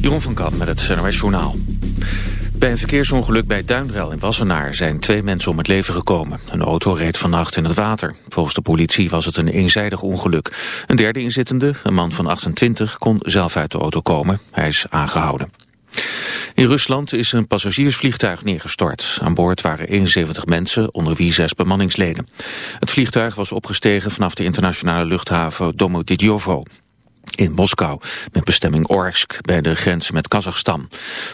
Jeroen van Kamp met het NOS Journaal. Bij een verkeersongeluk bij Duinrel in Wassenaar zijn twee mensen om het leven gekomen. Een auto reed vannacht in het water. Volgens de politie was het een eenzijdig ongeluk. Een derde inzittende, een man van 28, kon zelf uit de auto komen. Hij is aangehouden. In Rusland is een passagiersvliegtuig neergestort. Aan boord waren 71 mensen, onder wie zes bemanningsleden. Het vliegtuig was opgestegen vanaf de internationale luchthaven Domodidjovo in Moskou, met bestemming Orsk bij de grens met Kazachstan.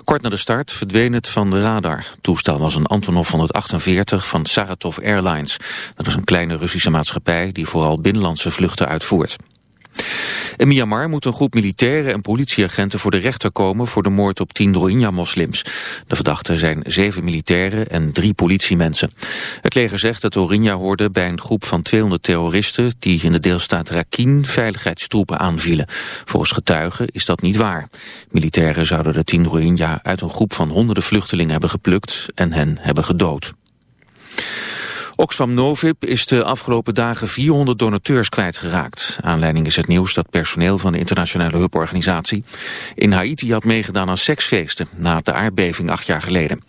Kort na de start verdween het van de radar. Toestel was een Antonov 148 van Saratov Airlines. Dat is een kleine Russische maatschappij die vooral binnenlandse vluchten uitvoert. In Myanmar moet een groep militairen en politieagenten voor de rechter komen voor de moord op tien Rohingya-moslims. De verdachten zijn zeven militairen en drie politiemensen. Het leger zegt dat Rohingya hoorden bij een groep van 200 terroristen die in de deelstaat Rakhine veiligheidstroepen aanvielen. Volgens getuigen is dat niet waar. Militairen zouden de tien Rohingya uit een groep van honderden vluchtelingen hebben geplukt en hen hebben gedood. Oxfam Novib is de afgelopen dagen 400 donateurs kwijtgeraakt. Aanleiding is het nieuws dat personeel van de internationale hulporganisatie in Haiti had meegedaan aan seksfeesten na de aardbeving acht jaar geleden.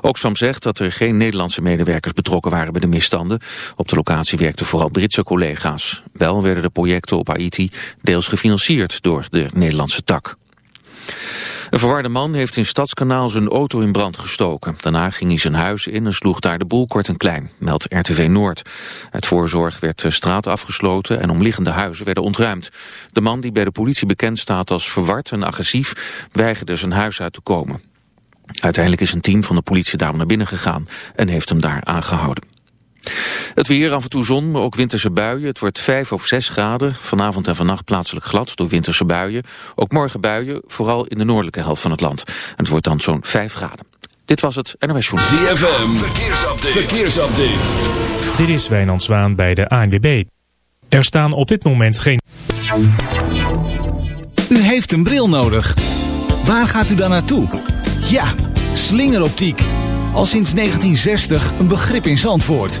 Oxfam zegt dat er geen Nederlandse medewerkers betrokken waren bij de misstanden. Op de locatie werkten vooral Britse collega's. Wel werden de projecten op Haiti deels gefinancierd door de Nederlandse tak. Een verwarde man heeft in Stadskanaal zijn auto in brand gestoken. Daarna ging hij zijn huis in en sloeg daar de boel kort en klein, meldt RTV Noord. Uit voorzorg werd de straat afgesloten en omliggende huizen werden ontruimd. De man die bij de politie bekend staat als verward en agressief weigerde zijn huis uit te komen. Uiteindelijk is een team van de politie daarom naar binnen gegaan en heeft hem daar aangehouden. Het weer, af en toe zon, maar ook winterse buien. Het wordt 5 of 6 graden. Vanavond en vannacht plaatselijk glad door winterse buien. Ook morgen buien, vooral in de noordelijke helft van het land. En het wordt dan zo'n 5 graden. Dit was het NOS Journal. ZFM, verkeersupdate. verkeersupdate. Dit is Wijnand Zwaan bij de ANWB. Er staan op dit moment geen... U heeft een bril nodig. Waar gaat u dan naartoe? Ja, slingeroptiek. Al sinds 1960 een begrip in Zandvoort.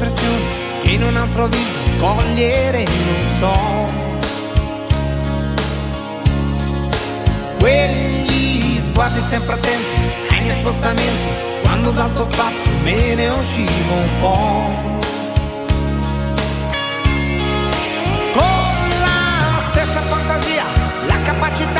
espressione che in un altro viso cogliere non so. Quegli sguardi sempre attenti ai miei spostamenti, quando dal tuo spazio me ne uscivo un po'. Con la stessa fantasia, la capacità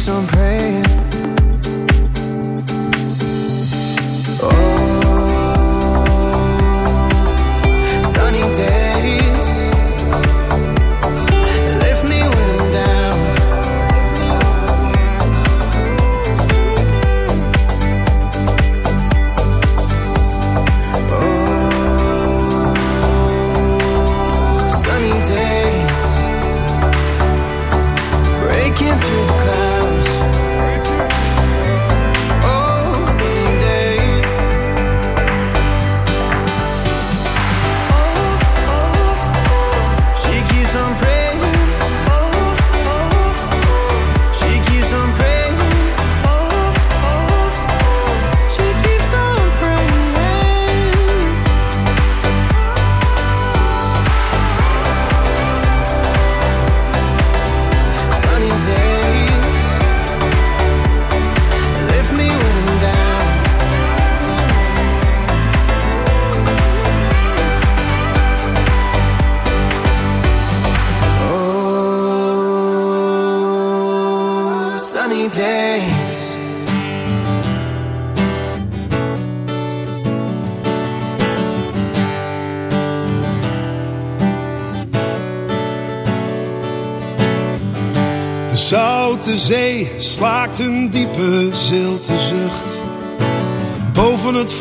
keeps on praying.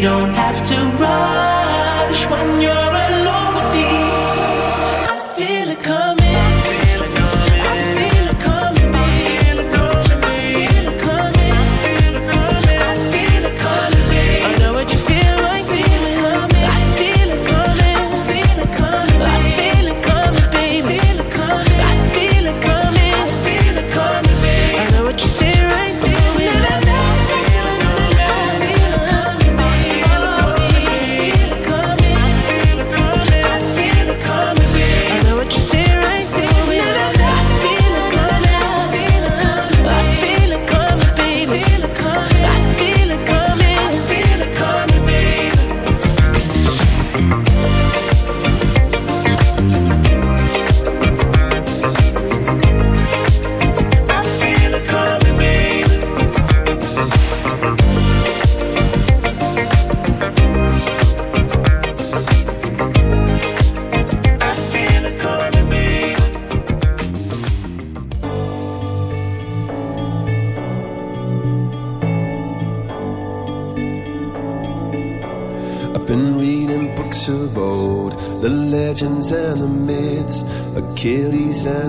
don't have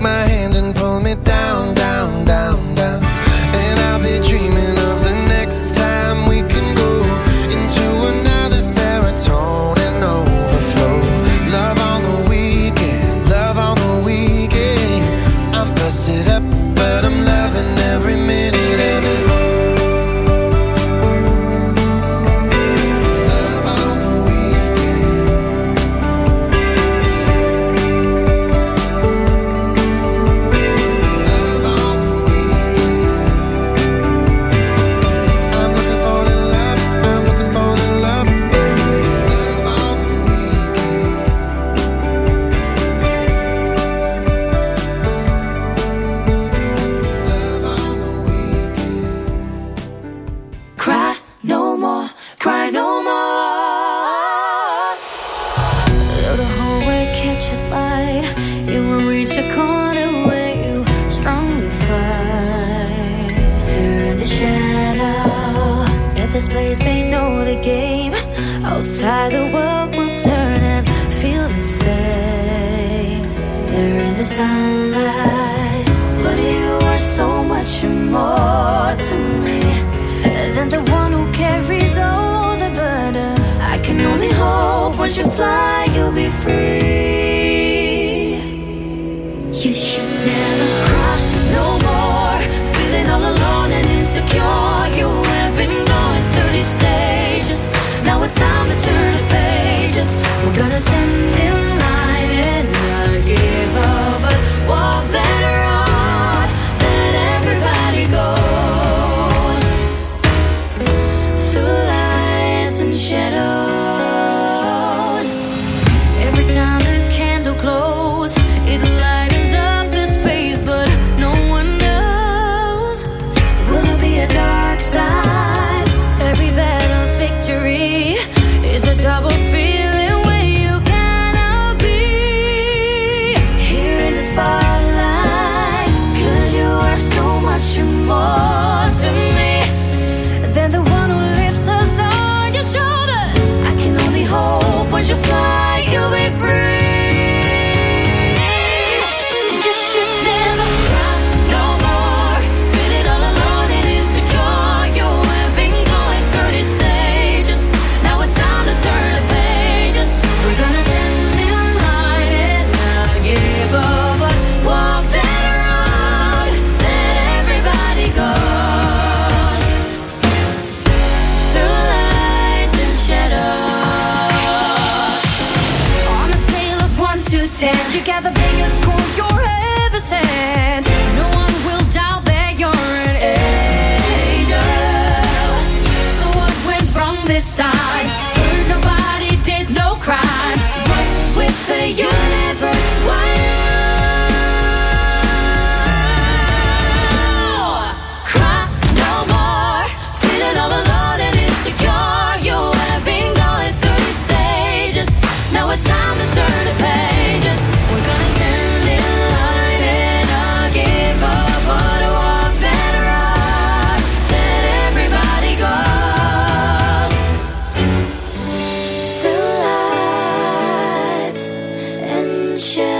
my hand share.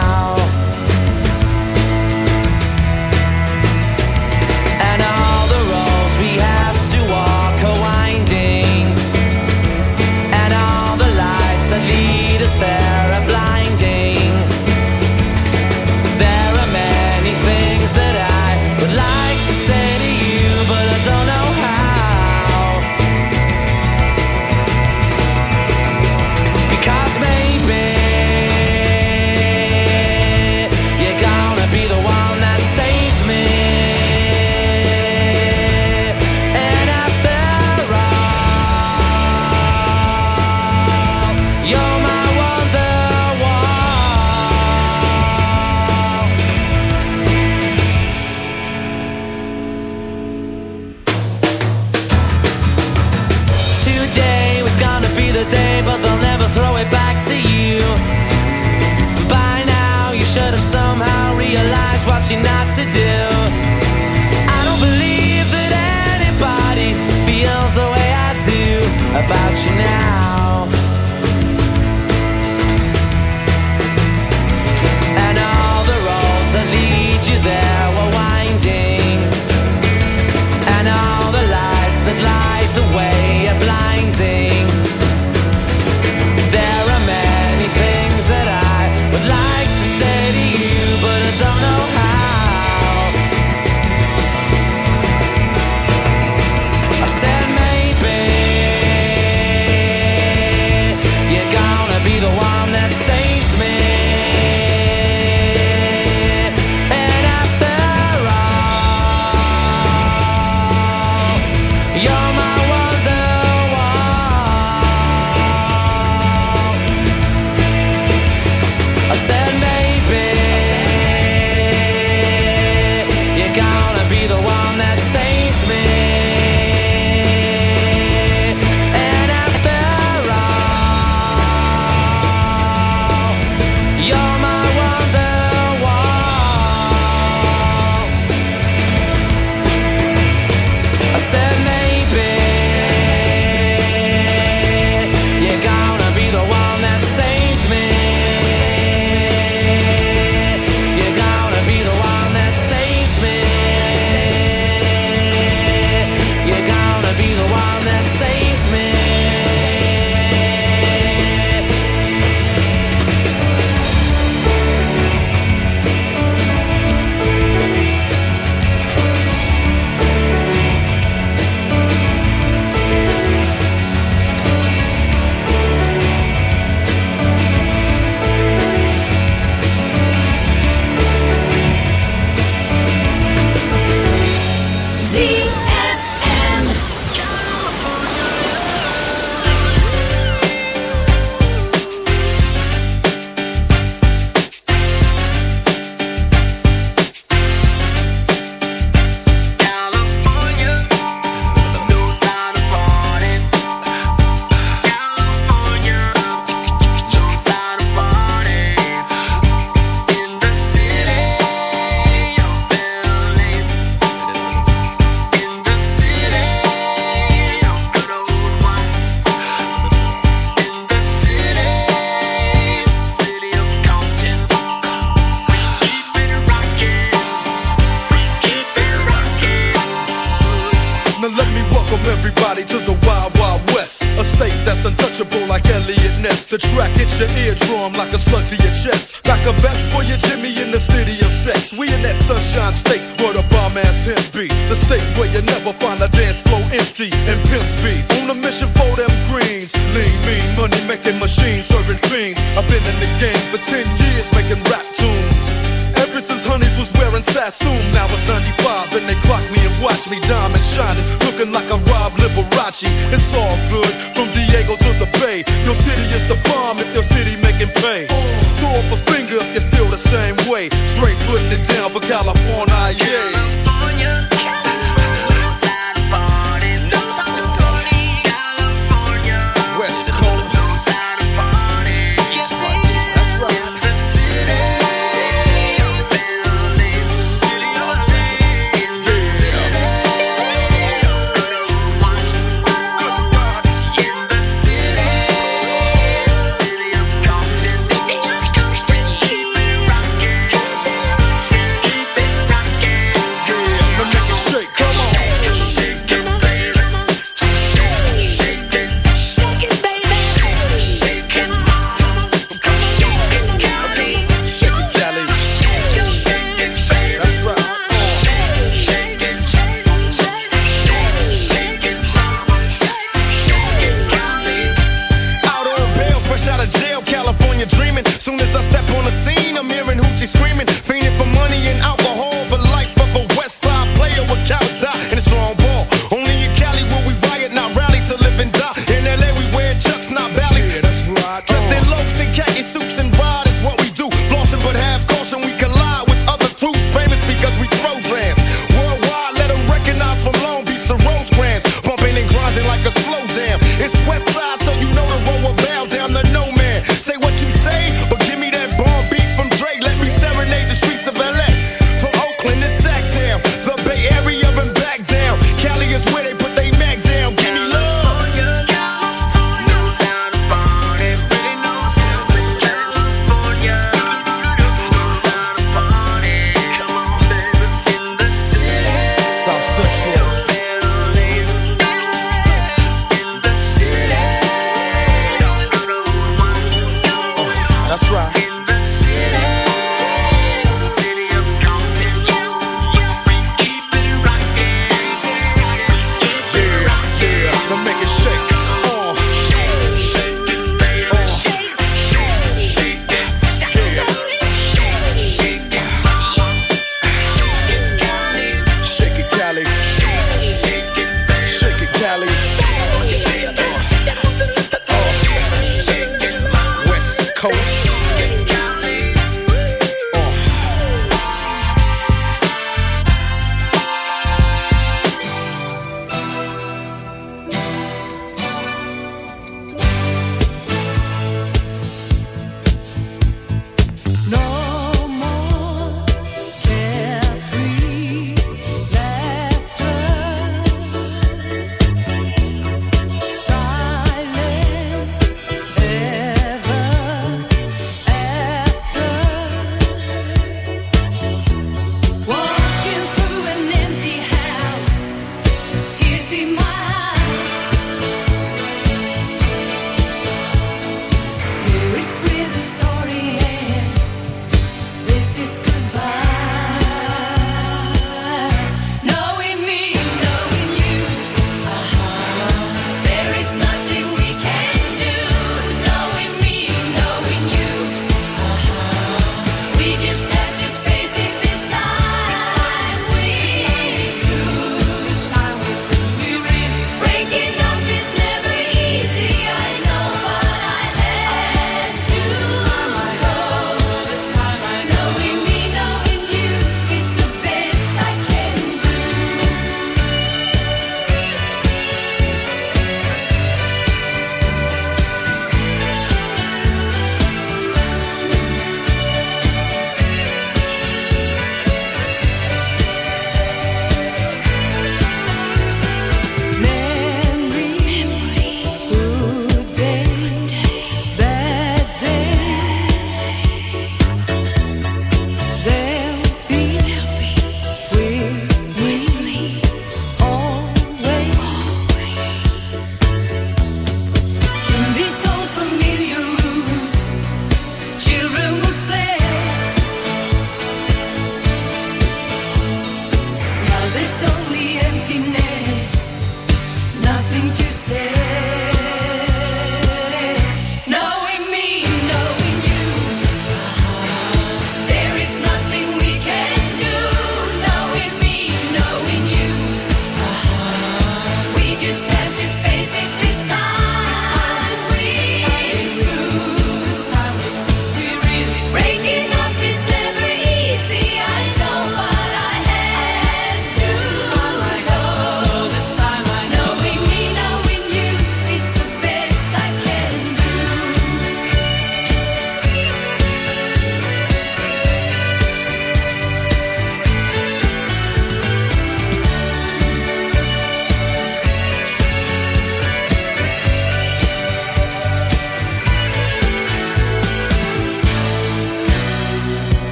California, yeah.